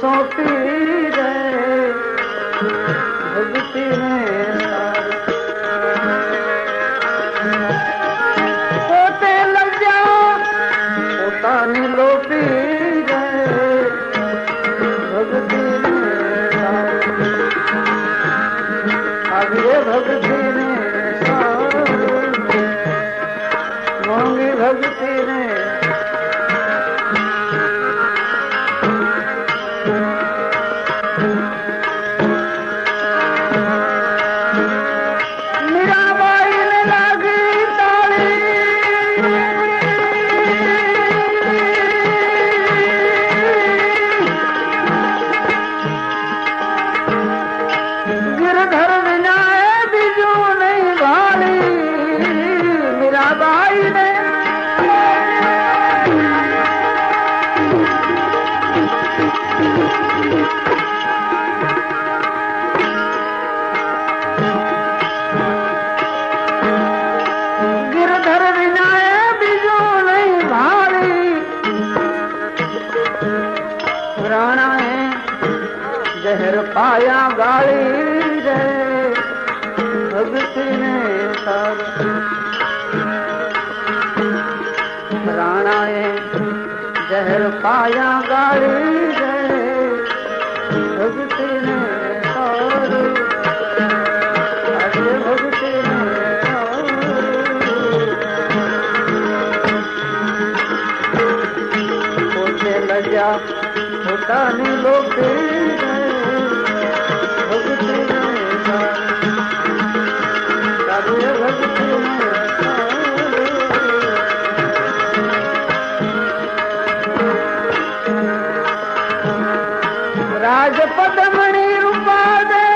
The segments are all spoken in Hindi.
सौंपी रे। भगती ने घबराना है ज़हर पाया गाली भॻिती घबराना है ज़हर पाया गाली पद रूपा दे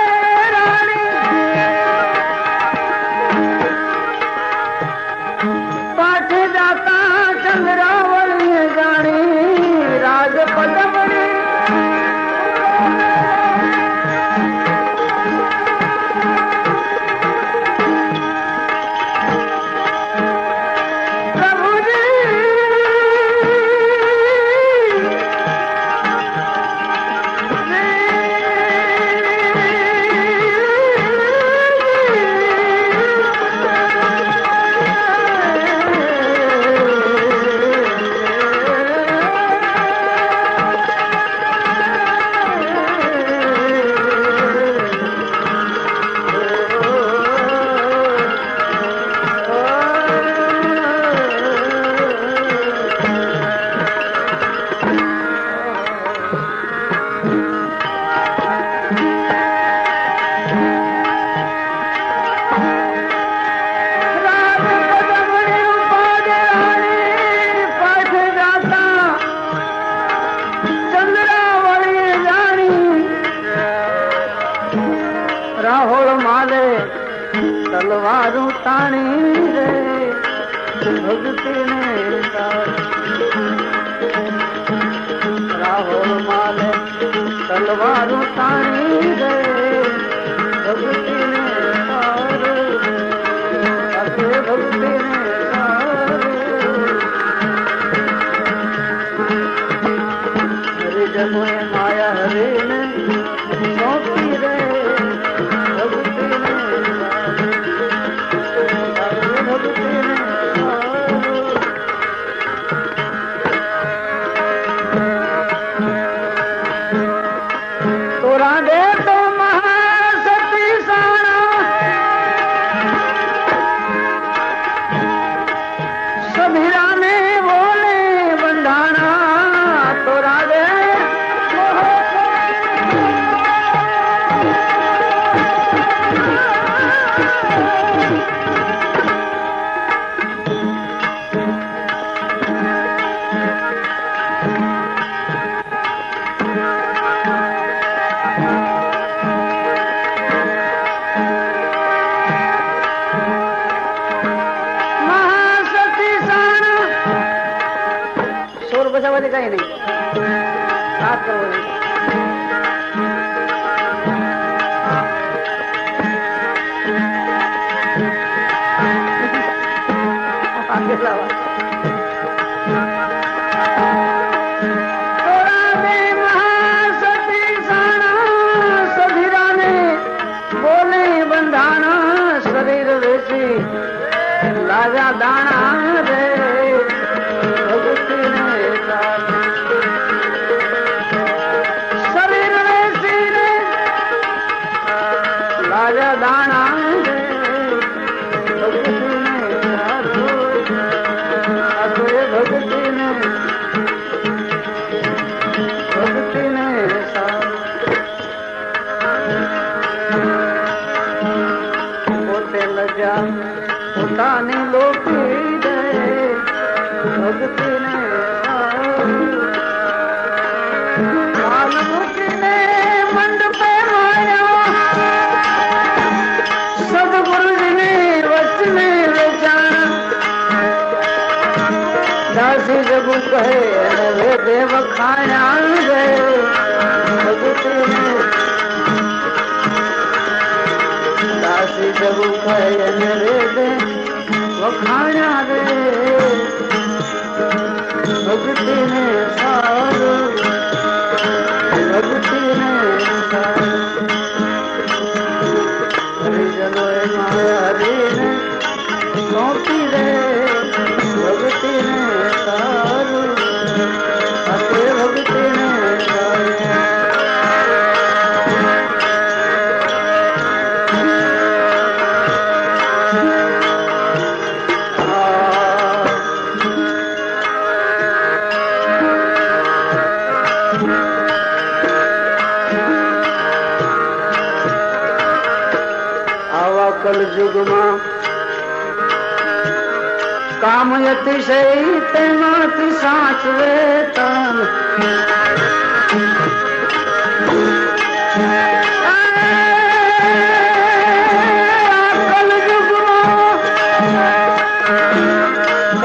अतिशयिते माति साचवेतन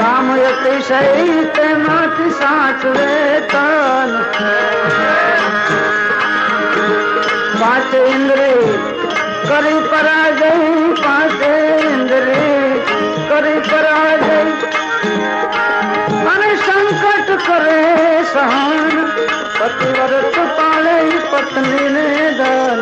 काम इंद्रे करी पराजय पाँच इंद्रे करी करे सहान पतिवरत पाले पत्नी ने दान।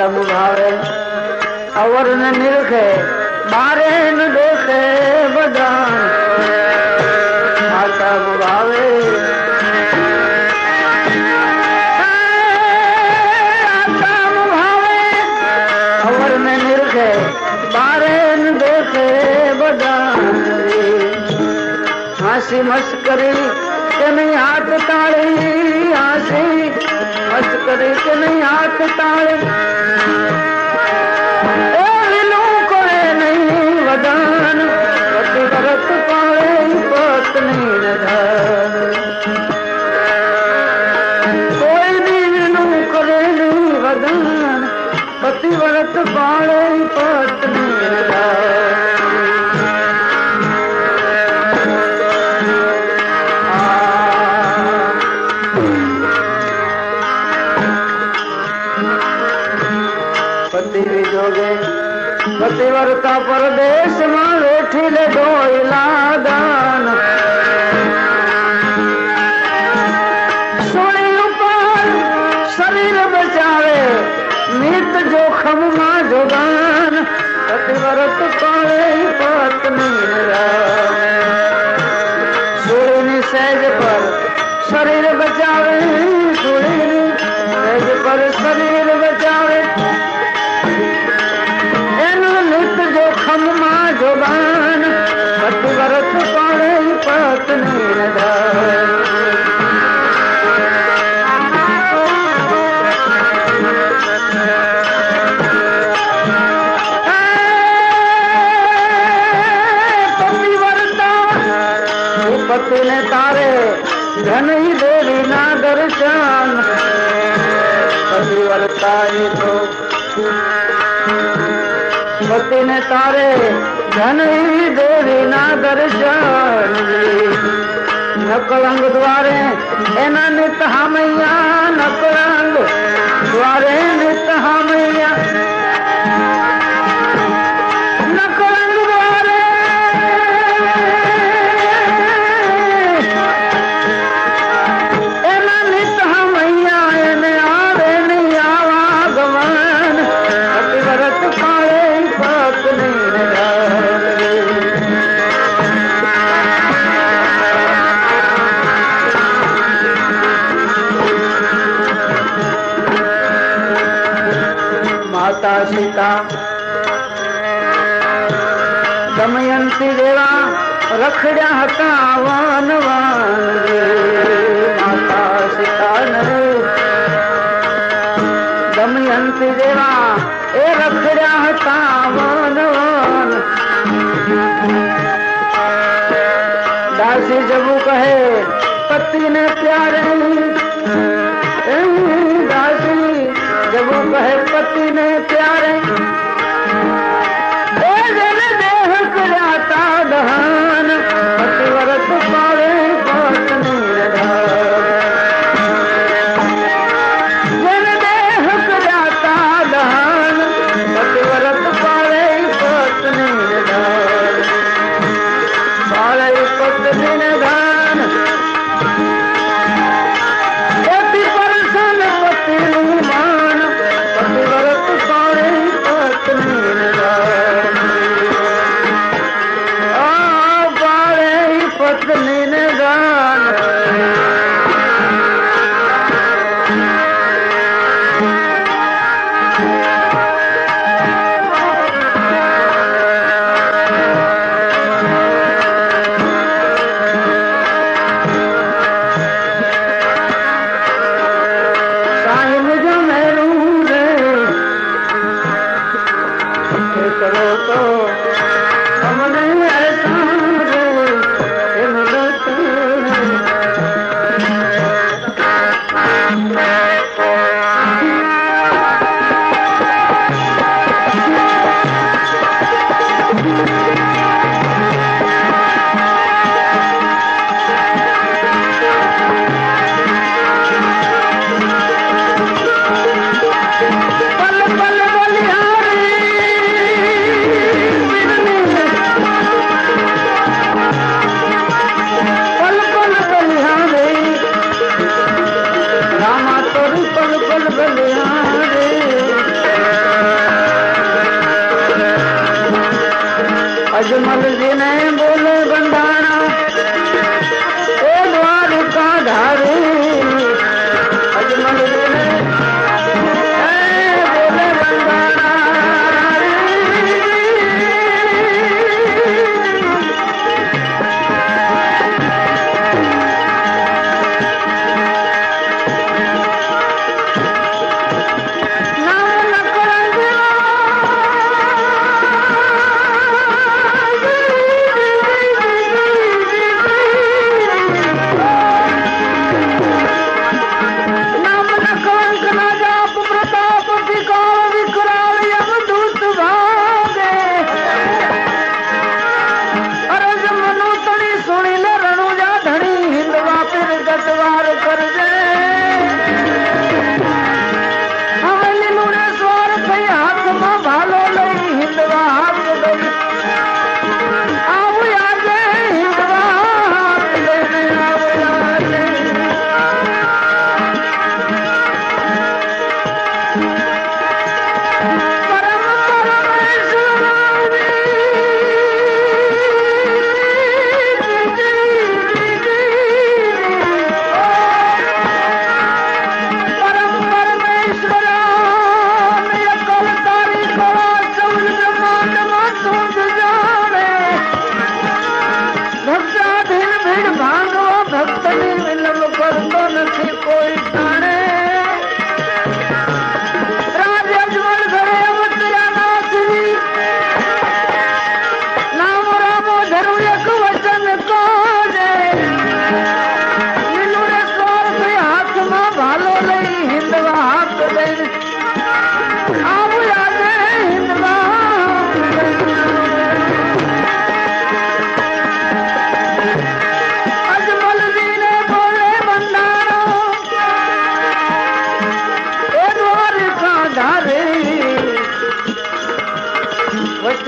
तम भावे अवर न निरखे बारे न देखे बदान। माता भावे अवर न निरखे बारे न बदान। हँसी मस्करी के हाथ ताड़ी करे तो नहीं हाथ तार। शरीर बेचारे नित जोखम माँ जोबान पत वरत पाणे पत नीर तारे धन ही देवी ना दर्शन। नकलंग द्वारे एना नित हमैया માતા દમયંતી દેવા રખડ્યા હતા વન માતા સીતા દમયંતી દેવા એ રખડ્યા હતા વન દાસી જવું કહે, પતિને પ્યારે. वो कहे पति ने प्यारे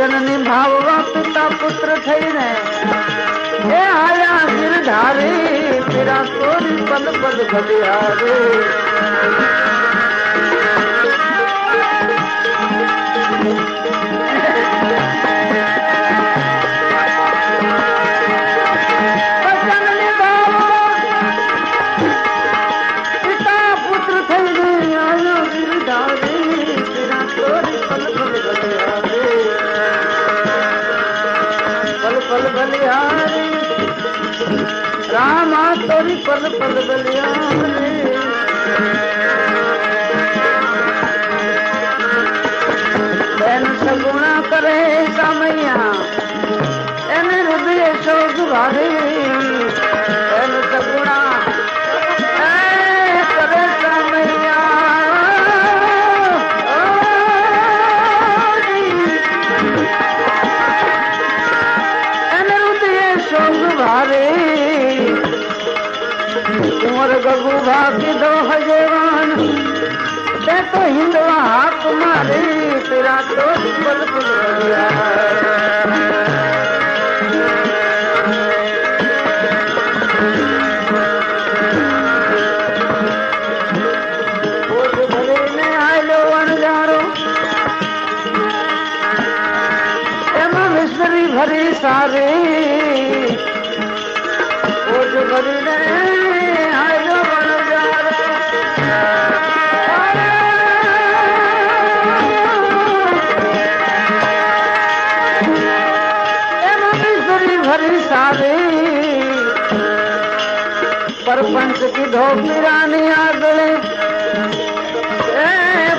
વચન નિભાવવા પિતા પુત્ર થઈને હે આયા ગિરધારી પીરા તોરી પદ પદ ખલિહારી सगुणा करे समैया एन हृदय सो दुरारे भागी दो हजेवान ते तो हिंदवा मारे तेरा तो बल बल પરપંચ કીધો પીરાની આગળ એ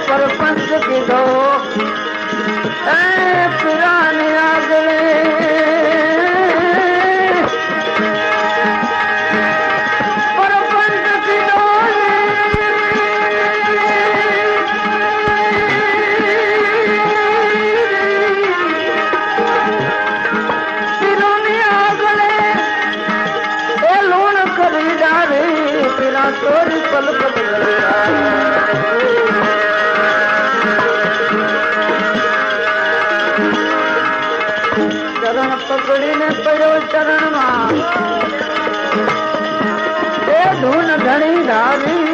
પરપંચ કીધો એ પીરાની ચરણ પકડીને પડ્યો ચરણમાં એ ધૂન ધણી ધારી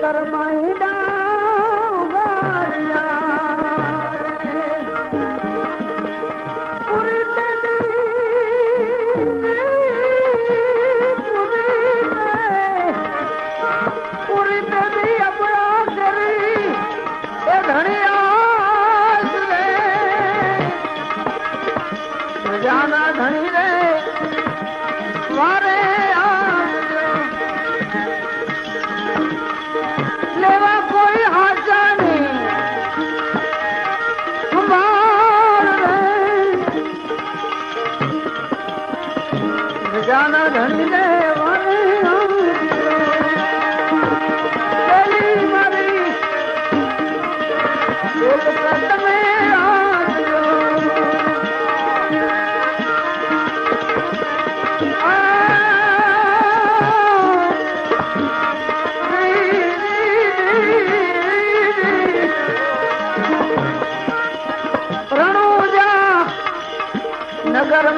कर्मणि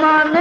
मान